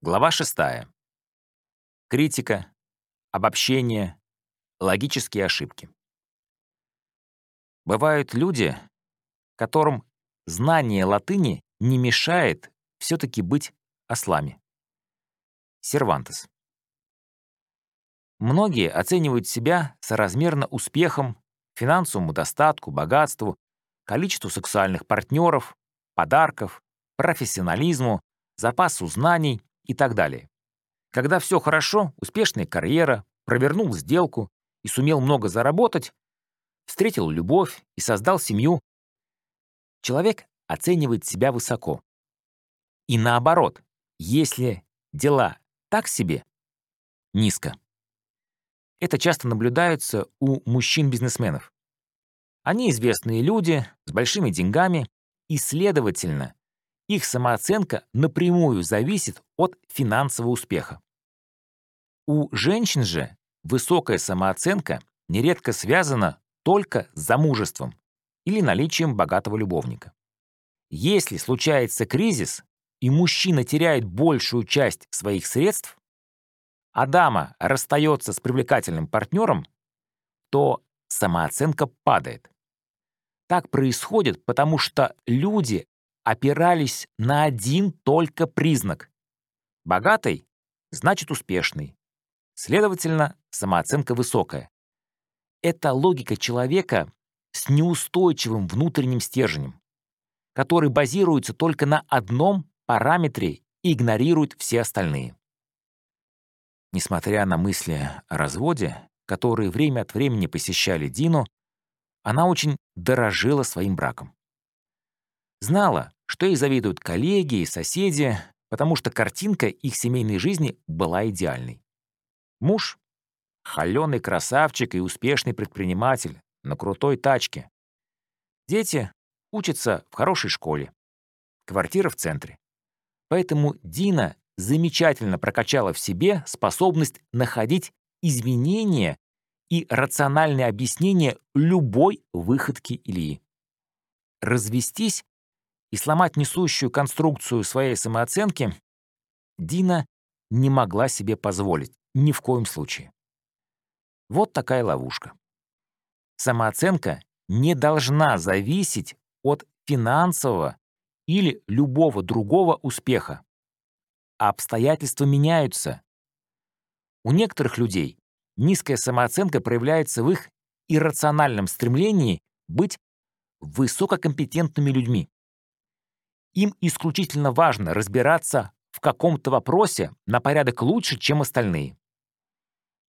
Глава 6. Критика, обобщение, логические ошибки. Бывают люди, которым знание латыни не мешает все-таки быть ослами. Сервантес. Многие оценивают себя соразмерно успехом, финансовому достатку, богатству, количеству сексуальных партнеров, подарков, профессионализму, запасу знаний и так далее. Когда все хорошо, успешная карьера, провернул сделку и сумел много заработать, встретил любовь и создал семью, человек оценивает себя высоко. И наоборот, если дела так себе, низко. Это часто наблюдается у мужчин-бизнесменов. Они известные люди с большими деньгами и, следовательно, их самооценка напрямую зависит от финансового успеха. У женщин же высокая самооценка нередко связана только с замужеством или наличием богатого любовника. Если случается кризис, и мужчина теряет большую часть своих средств, а дама расстается с привлекательным партнером, то самооценка падает. Так происходит, потому что люди опирались на один только признак. Богатый — значит успешный. Следовательно, самооценка высокая. Это логика человека с неустойчивым внутренним стержнем, который базируется только на одном параметре и игнорирует все остальные. Несмотря на мысли о разводе, которые время от времени посещали Дину, она очень дорожила своим браком. Знала, что ей завидуют коллеги и соседи, потому что картинка их семейной жизни была идеальной. Муж — холеный красавчик и успешный предприниматель на крутой тачке. Дети учатся в хорошей школе. Квартира в центре. Поэтому Дина замечательно прокачала в себе способность находить изменения и рациональное объяснение любой выходки Ильи. Развестись и сломать несущую конструкцию своей самооценки Дина не могла себе позволить ни в коем случае. Вот такая ловушка. Самооценка не должна зависеть от финансового или любого другого успеха. Обстоятельства меняются. У некоторых людей низкая самооценка проявляется в их иррациональном стремлении быть высококомпетентными людьми. Им исключительно важно разбираться в каком-то вопросе на порядок лучше, чем остальные.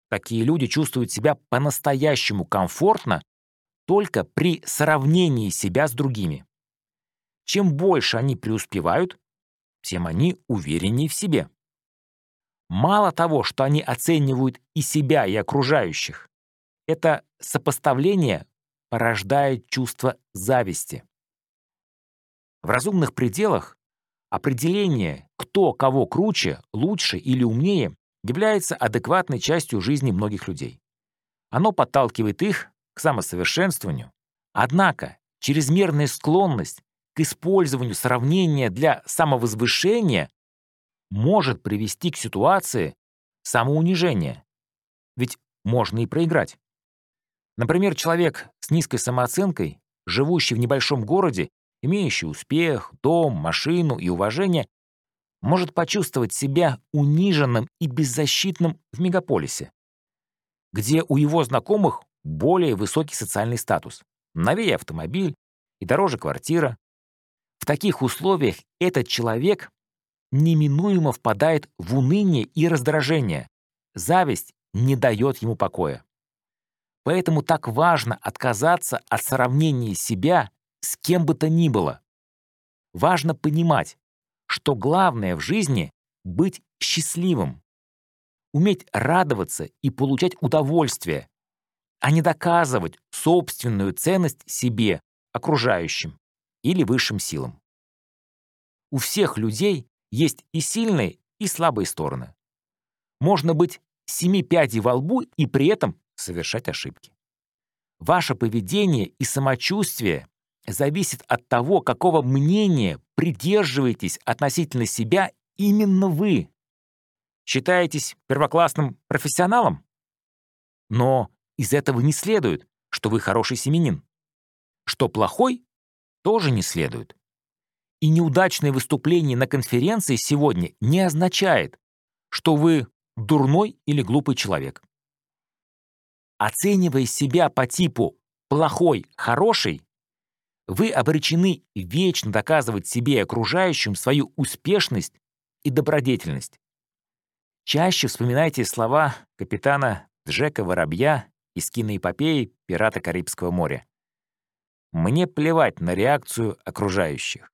Такие люди чувствуют себя по-настоящему комфортно только при сравнении себя с другими. Чем больше они преуспевают, тем они увереннее в себе. Мало того, что они оценивают и себя, и окружающих, это сопоставление порождает чувство зависти. В разумных пределах определение, кто кого круче, лучше или умнее, является адекватной частью жизни многих людей. Оно подталкивает их к самосовершенствованию. Однако чрезмерная склонность к использованию сравнения для самовозвышения может привести к ситуации самоунижения. Ведь можно и проиграть. Например, человек с низкой самооценкой, живущий в небольшом городе имеющий успех, дом, машину и уважение, может почувствовать себя униженным и беззащитным в мегаполисе, где у его знакомых более высокий социальный статус, новее автомобиль и дороже квартира. В таких условиях этот человек неминуемо впадает в уныние и раздражение. Зависть не дает ему покоя. Поэтому так важно отказаться от сравнения себя с кем бы то ни было. Важно понимать, что главное в жизни — быть счастливым, уметь радоваться и получать удовольствие, а не доказывать собственную ценность себе, окружающим или высшим силам. У всех людей есть и сильные, и слабые стороны. Можно быть семи пядей во лбу и при этом совершать ошибки. Ваше поведение и самочувствие зависит от того, какого мнения придерживаетесь относительно себя именно вы. считаетесь первоклассным профессионалом? Но из этого не следует, что вы хороший семенин. Что плохой, тоже не следует. И неудачное выступление на конференции сегодня не означает, что вы дурной или глупый человек. Оценивая себя по типу «плохой», «хороший», вы обречены вечно доказывать себе и окружающим свою успешность и добродетельность. Чаще вспоминайте слова капитана Джека Воробья из киноэпопеи «Пираты Карибского моря». «Мне плевать на реакцию окружающих.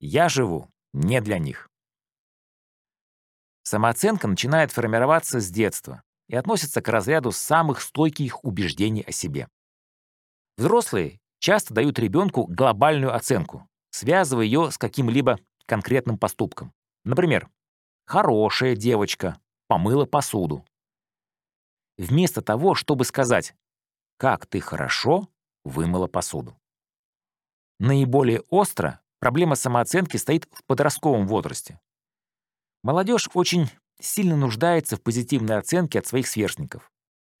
Я живу не для них». Самооценка начинает формироваться с детства и относится к разряду самых стойких убеждений о себе. Взрослые часто дают ребенку глобальную оценку, связывая ее с каким-либо конкретным поступком. Например, «хорошая девочка, помыла посуду». Вместо того, чтобы сказать «как ты хорошо вымыла посуду». Наиболее остро проблема самооценки стоит в подростковом возрасте. Молодежь очень сильно нуждается в позитивной оценке от своих сверстников.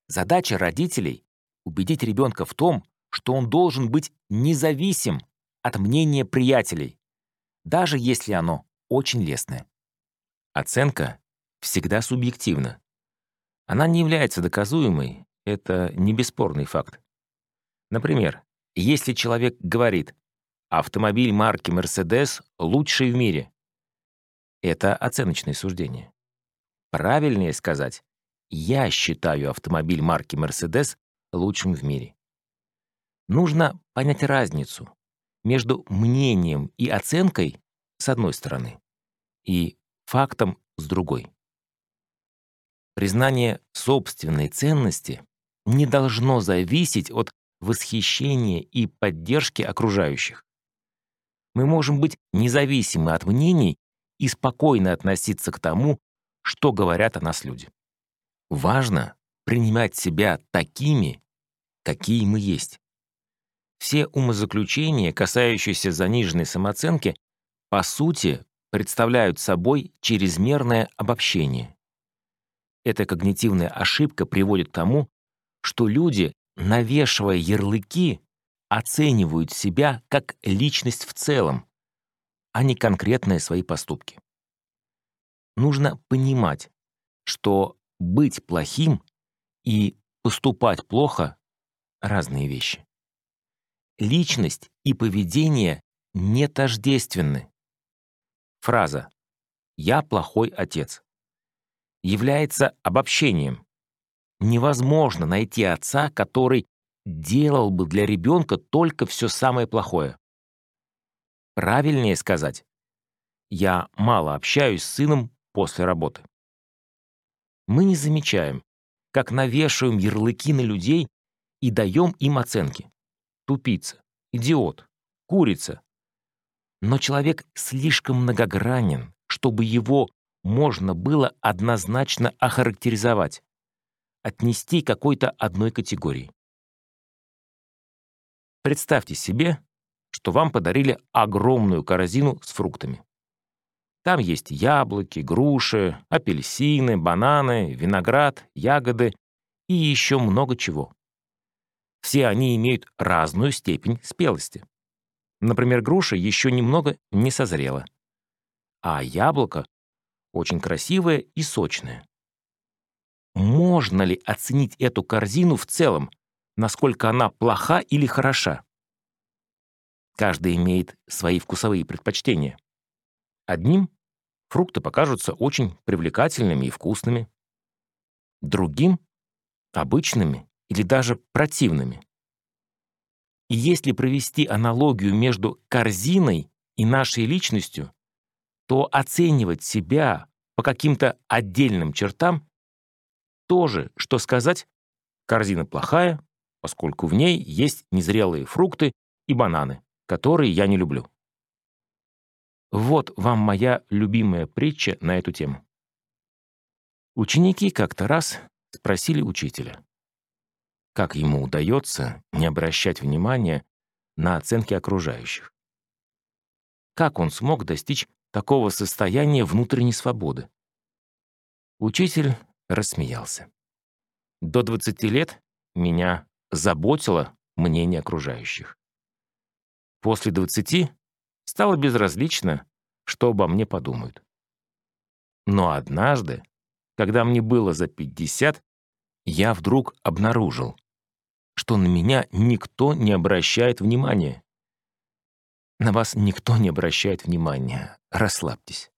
Задача родителей — убедить ребенка в том, что он должен быть независим от мнения приятелей, даже если оно очень лестное. Оценка всегда субъективна. Она не является доказуемой, это не бесспорный факт. Например, если человек говорит «автомобиль марки Mercedes лучший в мире», это оценочное суждение. Правильнее сказать «я считаю автомобиль марки Mercedes лучшим в мире». Нужно понять разницу между мнением и оценкой с одной стороны и фактом с другой. Признание собственной ценности не должно зависеть от восхищения и поддержки окружающих. Мы можем быть независимы от мнений и спокойно относиться к тому, что говорят о нас люди. Важно принимать себя такими, какие мы есть. Все умозаключения, касающиеся заниженной самооценки, по сути, представляют собой чрезмерное обобщение. Эта когнитивная ошибка приводит к тому, что люди, навешивая ярлыки, оценивают себя как личность в целом, а не конкретные свои поступки. Нужно понимать, что быть плохим и поступать плохо — разные вещи. Личность и поведение не тождественны. Фраза «я плохой отец» является обобщением. Невозможно найти отца, который делал бы для ребенка только все самое плохое. Правильнее сказать, я мало общаюсь с сыном после работы. Мы не замечаем, как навешиваем ярлыки на людей и даем им оценки. Тупица, идиот, курица. Но человек слишком многогранен, чтобы его можно было однозначно охарактеризовать, отнести какой-то одной категории. Представьте себе, что вам подарили огромную корзину с фруктами. Там есть яблоки, груши, апельсины, бананы, виноград, ягоды и еще много чего. Все они имеют разную степень спелости. Например, груша еще немного не созрела, а яблоко очень красивое и сочное. Можно ли оценить эту корзину в целом, насколько она плоха или хороша? Каждый имеет свои вкусовые предпочтения. Одним фрукты покажутся очень привлекательными и вкусными. Другим — обычными или даже противными. И если провести аналогию между корзиной и нашей личностью, то оценивать себя по каким-то отдельным чертам тоже, что сказать, корзина плохая, поскольку в ней есть незрелые фрукты и бананы которые я не люблю. Вот вам моя любимая притча на эту тему. Ученики как-то раз спросили учителя, как ему удается не обращать внимания на оценки окружающих. Как он смог достичь такого состояния внутренней свободы? Учитель рассмеялся. До 20 лет меня заботило мнение окружающих. После 20 стало безразлично, что обо мне подумают. Но однажды, когда мне было за 50, я вдруг обнаружил, что на меня никто не обращает внимания. На вас никто не обращает внимания. Расслабьтесь.